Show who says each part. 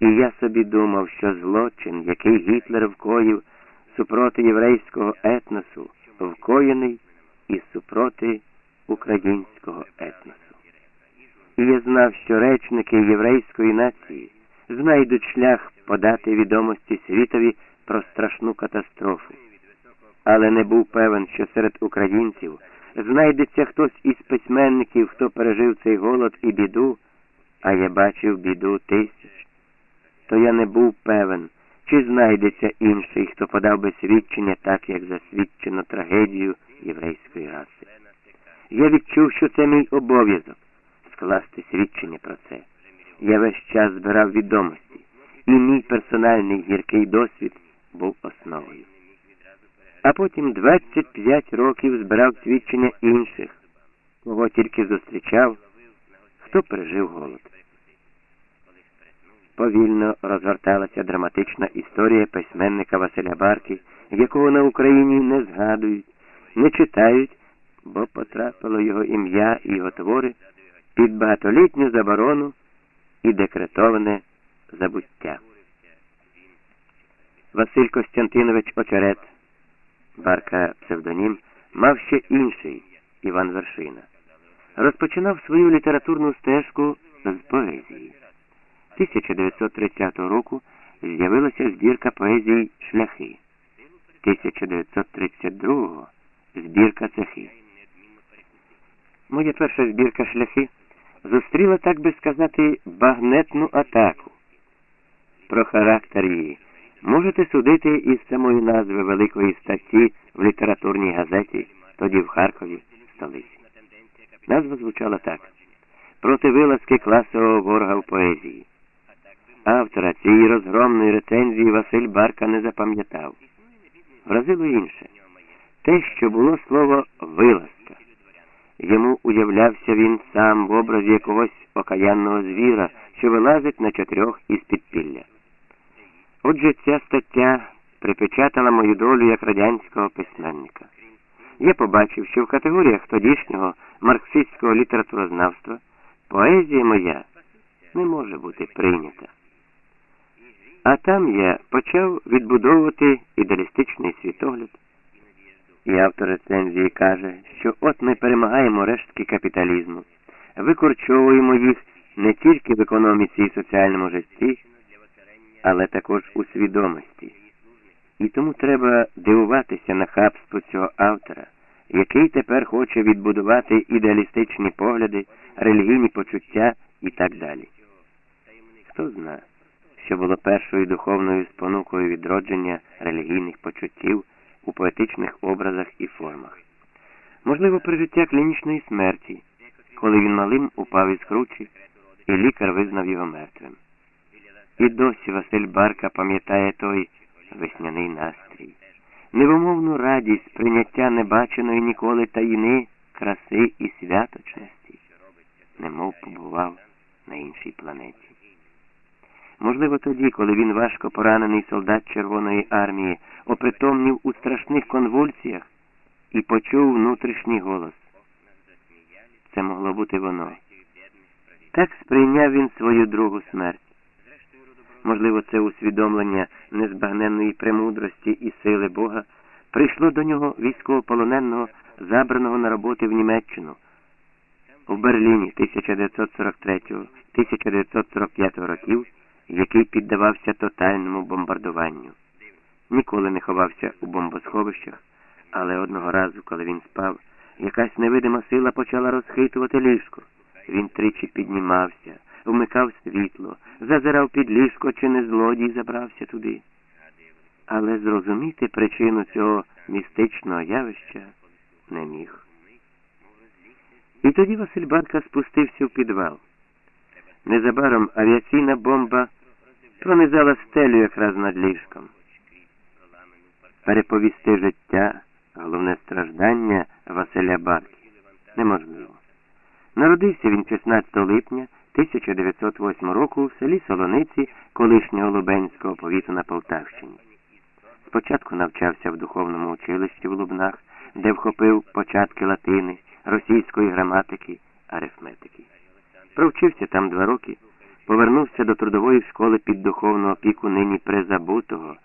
Speaker 1: І я собі думав, що злочин, який Гітлер вкоїв супроти єврейського етносу, вкоєний і супроти українського етносу. І я знав, що речники єврейської нації знайдуть шлях подати відомості світові про страшну катастрофу. Але не був певен, що серед українців знайдеться хтось із письменників, хто пережив цей голод і біду, а я бачив біду тисяч. То я не був певен, чи знайдеться інший, хто подав би свідчення так, як засвідчено трагедію єврейської раси. Я відчув, що це мій обов'язок скласти свідчення про це. Я весь час збирав відомості, і мій персональний гіркий досвід був основою. А потім 25 років збирав свідчення інших, кого тільки зустрічав, хто пережив голод. Повільно розгорталася драматична історія письменника Василя Барки, якого на Україні не згадують, не читають, бо потрапило його ім'я і його твори під багатолітню заборону і декретоване забуття. Василь Костянтинович Очерет, Барка псевдонім, мав ще інший Іван Вершина. Розпочинав свою літературну стежку з поезії. 1930 року з'явилася збірка поезії Шляхи. 1932 збірка цехи. Моя перша збірка шляхи зустріла, так би сказати, багнетну атаку. Про характер її можете судити із самої назви великої статті в літературній газеті, тоді в Харкові, столиці. Назва звучала так: проти вилазки класового ворога в поезії. Автора цієї розгромної рецензії Василь Барка не запам'ятав. Вразило інше те, що було слово вилазка. Йому уявлявся він сам в образі якогось окаянного звіра, що вилазить на чотирьох із підпілля. Отже, ця стаття припечатала мою долю як радянського письменника. Я побачив, що в категоріях тодішнього марксистського літературознавства поезія моя не може бути прийнята. А там я почав відбудовувати ідеалістичний світогляд. І автор рецензії каже, що от ми перемагаємо рештки капіталізму, викорчовуємо їх не тільки в економіці і соціальному житті, але також у свідомості. І тому треба дивуватися на хабство цього автора, який тепер хоче відбудувати ідеалістичні погляди, релігійні почуття і так далі. Хто знає, що було першою духовною спонукою відродження релігійних почуттів у поетичних образах і формах. Можливо, пережиття клінічної смерті, коли він малим упав із кручі, і лікар визнав його мертвим. І досі Василь Барка пам'ятає той весняний настрій, невимовну радість прийняття небаченої ніколи таїни, краси і святочності, немов побував на іншій планеті. Можливо, тоді, коли він важко поранений солдат Червоної армії, опритомнів у страшних конвульсіях і почув внутрішній голос. Це могло бути воно. Так сприйняв він свою другу смерть. Можливо, це усвідомлення незбагненної премудрості і сили Бога прийшло до нього військовополоненого, забраного на роботи в Німеччину. У Берліні 1943-1945 років який піддавався тотальному бомбардуванню. Ніколи не ховався у бомбосховищах, але одного разу, коли він спав, якась невидима сила почала розхитувати ліжко. Він тричі піднімався, вмикав світло, зазирав під ліжко, чи не злодій забрався туди. Але зрозуміти причину цього містичного явища не міг. І тоді Василь Батка спустився в підвал. Незабаром авіаційна бомба пронизала стелю якраз над ліжком. Переповісти життя, головне страждання Василя Барки неможливо. Народився він 16 липня 1908 року в селі Солониці колишнього Лубенського повіту на Полтавщині. Спочатку навчався в духовному училищі в Лубнах, де вхопив початки латини, російської граматики, арифметики. Провчився там два роки повернувся до трудової школи під духовну опіку нині призабутого.